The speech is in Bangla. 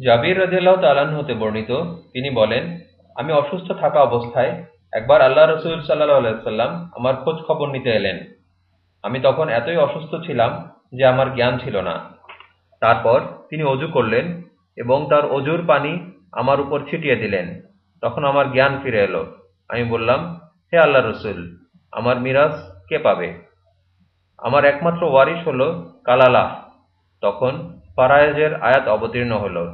জাবির রাজিয়াল্লাহ হতে বর্ণিত, তিনি বলেন, আমি অসুস্থ থাকা অবস্থায় একবার আল্লাহ রসুল সাল্লাহ আলাইসাল্লাম আমার খোঁজ খবর নিতে এলেন। আমি তখন এতই অসুস্থ ছিলাম যে আমার জ্ঞান ছিল না। তারপর তিনি অজু করলেন এবং তার অজুর পানি আমার উপর ছিটিয়ে দিলেন। তখন আমার জ্ঞান ফিরে এলো। আমি বললাম, হে আল্লাহ রসুল, আমার মিরাজ কে পাবে? আমার একমাত্র ওয়ারিশ হলো কালালাহ। তখন ফারায়েজের আয়াত অবতীর্ণ হলো।